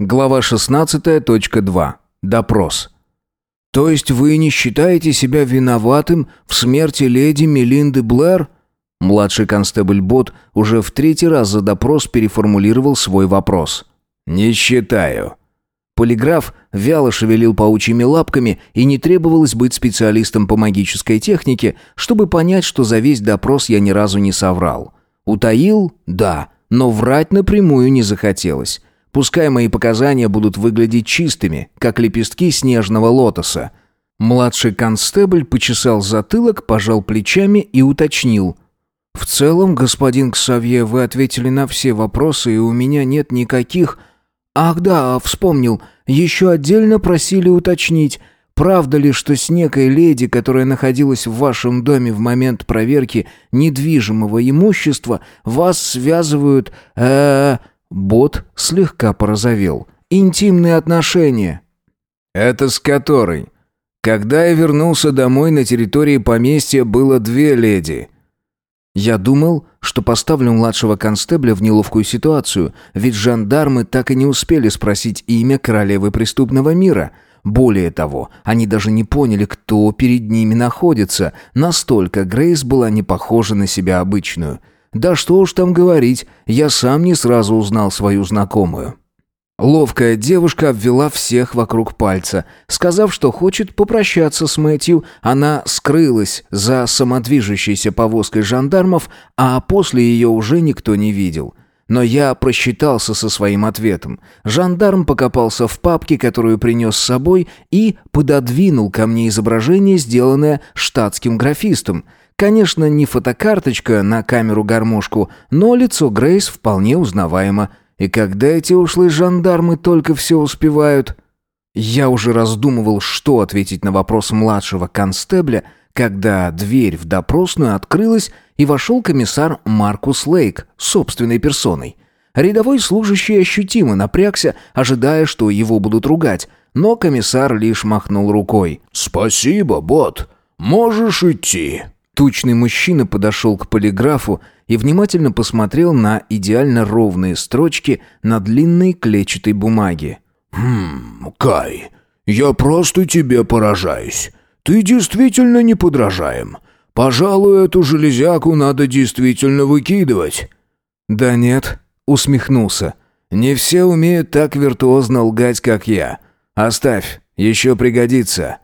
Глава 16.2. Допрос. «То есть вы не считаете себя виноватым в смерти леди Мелинды Блэр?» Младший констебль Бот уже в третий раз за допрос переформулировал свой вопрос. «Не считаю». Полиграф вяло шевелил паучьими лапками, и не требовалось быть специалистом по магической технике, чтобы понять, что за весь допрос я ни разу не соврал. Утаил? Да, но врать напрямую не захотелось. Пускай мои показания будут выглядеть чистыми, как лепестки снежного лотоса. Младший констебль почесал затылок, пожал плечами и уточнил. «В целом, господин Ксавье, вы ответили на все вопросы, и у меня нет никаких...» «Ах да, вспомнил. Еще отдельно просили уточнить, правда ли, что с некой леди, которая находилась в вашем доме в момент проверки недвижимого имущества, вас связывают... э, -э Бот слегка порозовел. «Интимные отношения». «Это с которой?» «Когда я вернулся домой, на территории поместья было две леди». Я думал, что поставлю младшего констебля в неловкую ситуацию, ведь жандармы так и не успели спросить имя королевы преступного мира. Более того, они даже не поняли, кто перед ними находится. Настолько Грейс была не похожа на себя обычную. Да что уж там говорить, я сам не сразу узнал свою знакомую. Ловкая девушка обвела всех вокруг пальца. Сказав, что хочет попрощаться с Мэтью, она скрылась за самодвижущейся повозкой жандармов, а после ее уже никто не видел. Но я просчитался со своим ответом. Жандарм покопался в папке, которую принес с собой, и пододвинул ко мне изображение, сделанное штатским графистом. Конечно, не фотокарточка на камеру-гармошку, но лицо Грейс вполне узнаваемо. И когда эти ушлые жандармы только все успевают... Я уже раздумывал, что ответить на вопрос младшего констебля, когда дверь в допросную открылась, и вошел комиссар Маркус Лейк собственной персоной. Рядовой служащий ощутимо напрягся, ожидая, что его будут ругать, но комиссар лишь махнул рукой. «Спасибо, бот. Можешь идти». Тучный мужчина подошел к полиграфу и внимательно посмотрел на идеально ровные строчки на длинной клетчатой бумаге. «Хм, Кай, я просто тебе поражаюсь. Ты действительно неподражаем. Пожалуй, эту железяку надо действительно выкидывать». «Да нет», — усмехнулся. «Не все умеют так виртуозно лгать, как я. Оставь, еще пригодится».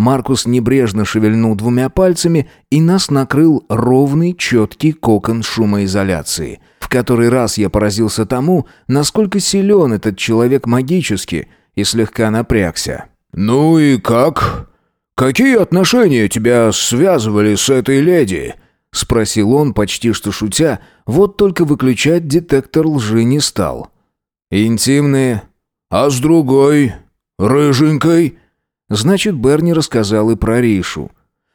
Маркус небрежно шевельнул двумя пальцами, и нас накрыл ровный, четкий кокон шумоизоляции. В который раз я поразился тому, насколько силен этот человек магически, и слегка напрягся. «Ну и как? Какие отношения тебя связывали с этой леди?» — спросил он, почти что шутя, вот только выключать детектор лжи не стал. «Интимные. А с другой? Рыженькой?» Значит, Берни рассказал и про Ришу.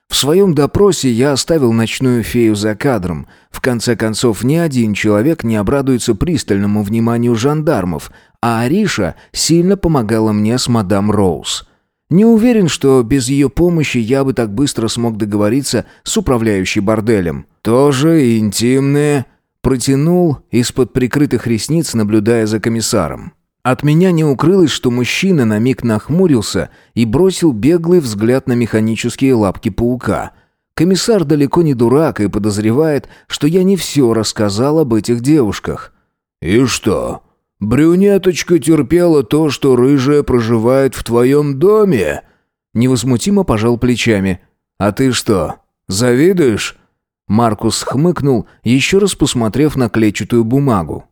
В своем допросе я оставил ночную фею за кадром. В конце концов, ни один человек не обрадуется пристальному вниманию жандармов, а Ариша сильно помогала мне с мадам Роуз. Не уверен, что без ее помощи я бы так быстро смог договориться с управляющей борделем. Тоже интимные, протянул из-под прикрытых ресниц, наблюдая за комиссаром. От меня не укрылось, что мужчина на миг нахмурился и бросил беглый взгляд на механические лапки паука. Комиссар далеко не дурак и подозревает, что я не все рассказал об этих девушках. «И что, брюнеточка терпела то, что рыжая проживает в твоем доме?» Невозмутимо пожал плечами. «А ты что, завидуешь?» Маркус хмыкнул, еще раз посмотрев на клетчатую бумагу.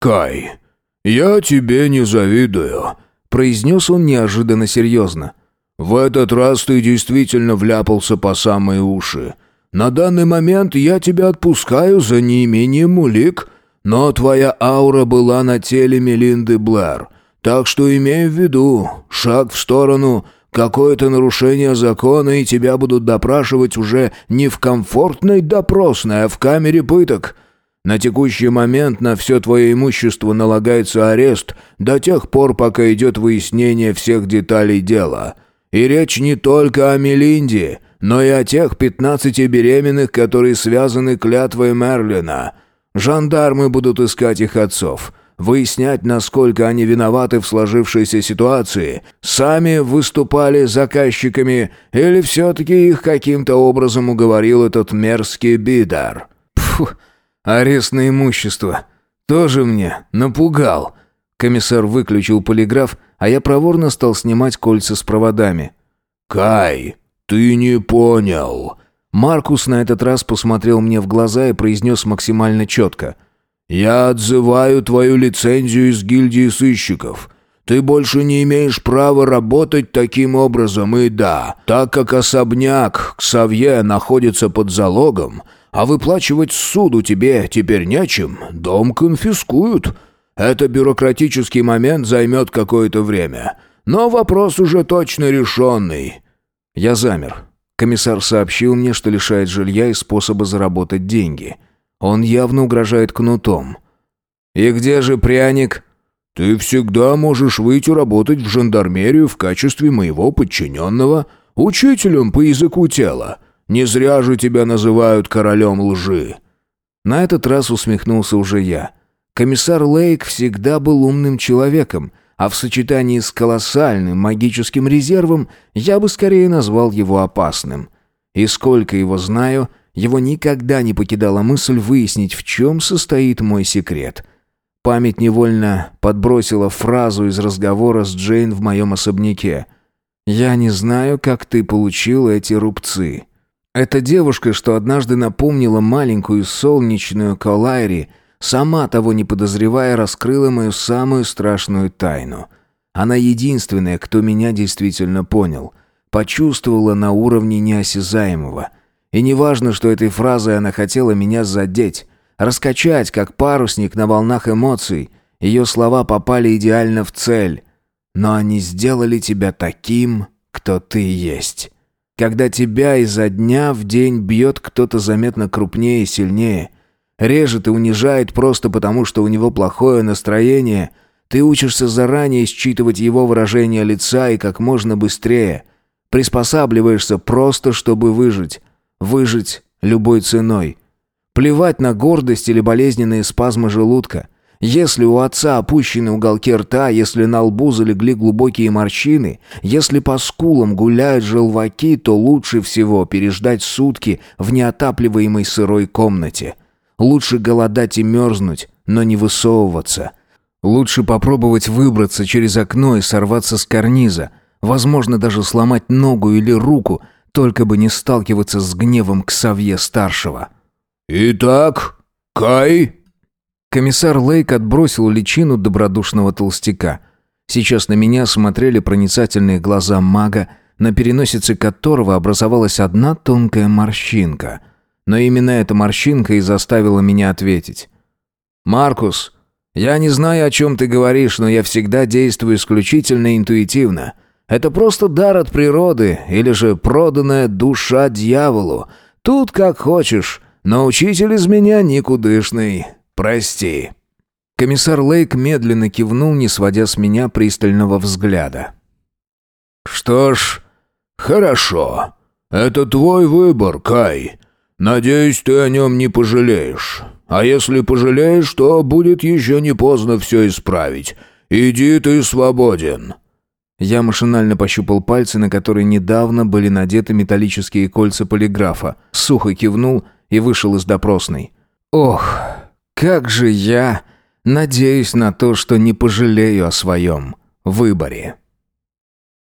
«Кай, «Я тебе не завидую», — произнес он неожиданно серьезно. «В этот раз ты действительно вляпался по самые уши. На данный момент я тебя отпускаю за неимением улик, но твоя аура была на теле Мелинды Блэр, так что имей в виду, шаг в сторону, какое-то нарушение закона, и тебя будут допрашивать уже не в комфортной допросной, а в камере пыток». На текущий момент на все твое имущество налагается арест до тех пор, пока идет выяснение всех деталей дела. И речь не только о Мелинде, но и о тех пятнадцати беременных, которые связаны клятвой Мерлина. Жандармы будут искать их отцов. выяснять, насколько они виноваты в сложившейся ситуации, сами выступали заказчиками или все-таки их каким-то образом уговорил этот мерзкий бидар? Фу, арест на имущество. Тоже мне напугал. Комиссар выключил полиграф, а я проворно стал снимать кольца с проводами. «Кай, ты не понял». Маркус на этот раз посмотрел мне в глаза и произнес максимально четко. «Я отзываю твою лицензию из гильдии сыщиков. Ты больше не имеешь права работать таким образом, и да, так как особняк Ксавье находится под залогом, а выплачивать суду тебе теперь нечем, дом конфискуют. Это бюрократический момент займет какое-то время, но вопрос уже точно решенный». Я замер. Комиссар сообщил мне, что лишает жилья и способа заработать деньги. Он явно угрожает кнутом. «И где же пряник?» «Ты всегда можешь выйти работать в жандармерию в качестве моего подчиненного, учителем по языку тела. Не зря же тебя называют королем лжи». На этот раз усмехнулся уже я. Комиссар Лейк всегда был умным человеком, а в сочетании с колоссальным магическим резервом я бы скорее назвал его опасным. И сколько его знаю, его никогда не покидала мысль выяснить, в чем состоит мой секрет. Память невольно подбросила фразу из разговора с Джейн в моем особняке. «Я не знаю, как ты получил эти рубцы». Эта девушка, что однажды напомнила маленькую солнечную Колайри, сама того не подозревая, раскрыла мою самую страшную тайну. Она единственная, кто меня действительно понял, почувствовала на уровне неосязаемого — и не важно, что этой фразой она хотела меня задеть, раскачать, как парусник на волнах эмоций. Ее слова попали идеально в цель. Но они сделали тебя таким, кто ты есть. Когда тебя изо дня в день бьет кто-то заметно крупнее и сильнее, режет и унижает просто потому, что у него плохое настроение, ты учишься заранее считывать его выражение лица и как можно быстрее. Приспосабливаешься просто, чтобы выжить. Выжить любой ценой. Плевать на гордость или болезненные спазмы желудка. Если у отца опущены уголки рта, если на лбу залегли глубокие морщины, если по скулам гуляют желваки, то лучше всего переждать сутки в неотапливаемой сырой комнате. Лучше голодать и мерзнуть, но не высовываться. Лучше попробовать выбраться через окно и сорваться с карниза, возможно, даже сломать ногу или руку, только бы не сталкиваться с гневом Ксавье-старшего. «Итак, Кай?» Комиссар Лейк отбросил личину добродушного толстяка. Сейчас на меня смотрели проницательные глаза мага, на переносице которого образовалась одна тонкая морщинка. Но именно эта морщинка и заставила меня ответить. «Маркус, я не знаю, о чем ты говоришь, но я всегда действую исключительно интуитивно. Это просто дар от природы или же проданная душа дьяволу. Тут как хочешь, но учитель из меня никудышный. Прости». Комиссар Лейк медленно кивнул, не сводя с меня пристального взгляда. «Что ж, хорошо. Это твой выбор, Кай. Надеюсь, ты о нем не пожалеешь. А если пожалеешь, то будет еще не поздно все исправить. Иди, ты свободен». Я машинально пощупал пальцы, на которые недавно были надеты металлические кольца полиграфа, сухо кивнул и вышел из допросной. Ох, как же я надеюсь на то, что не пожалею о своем выборе.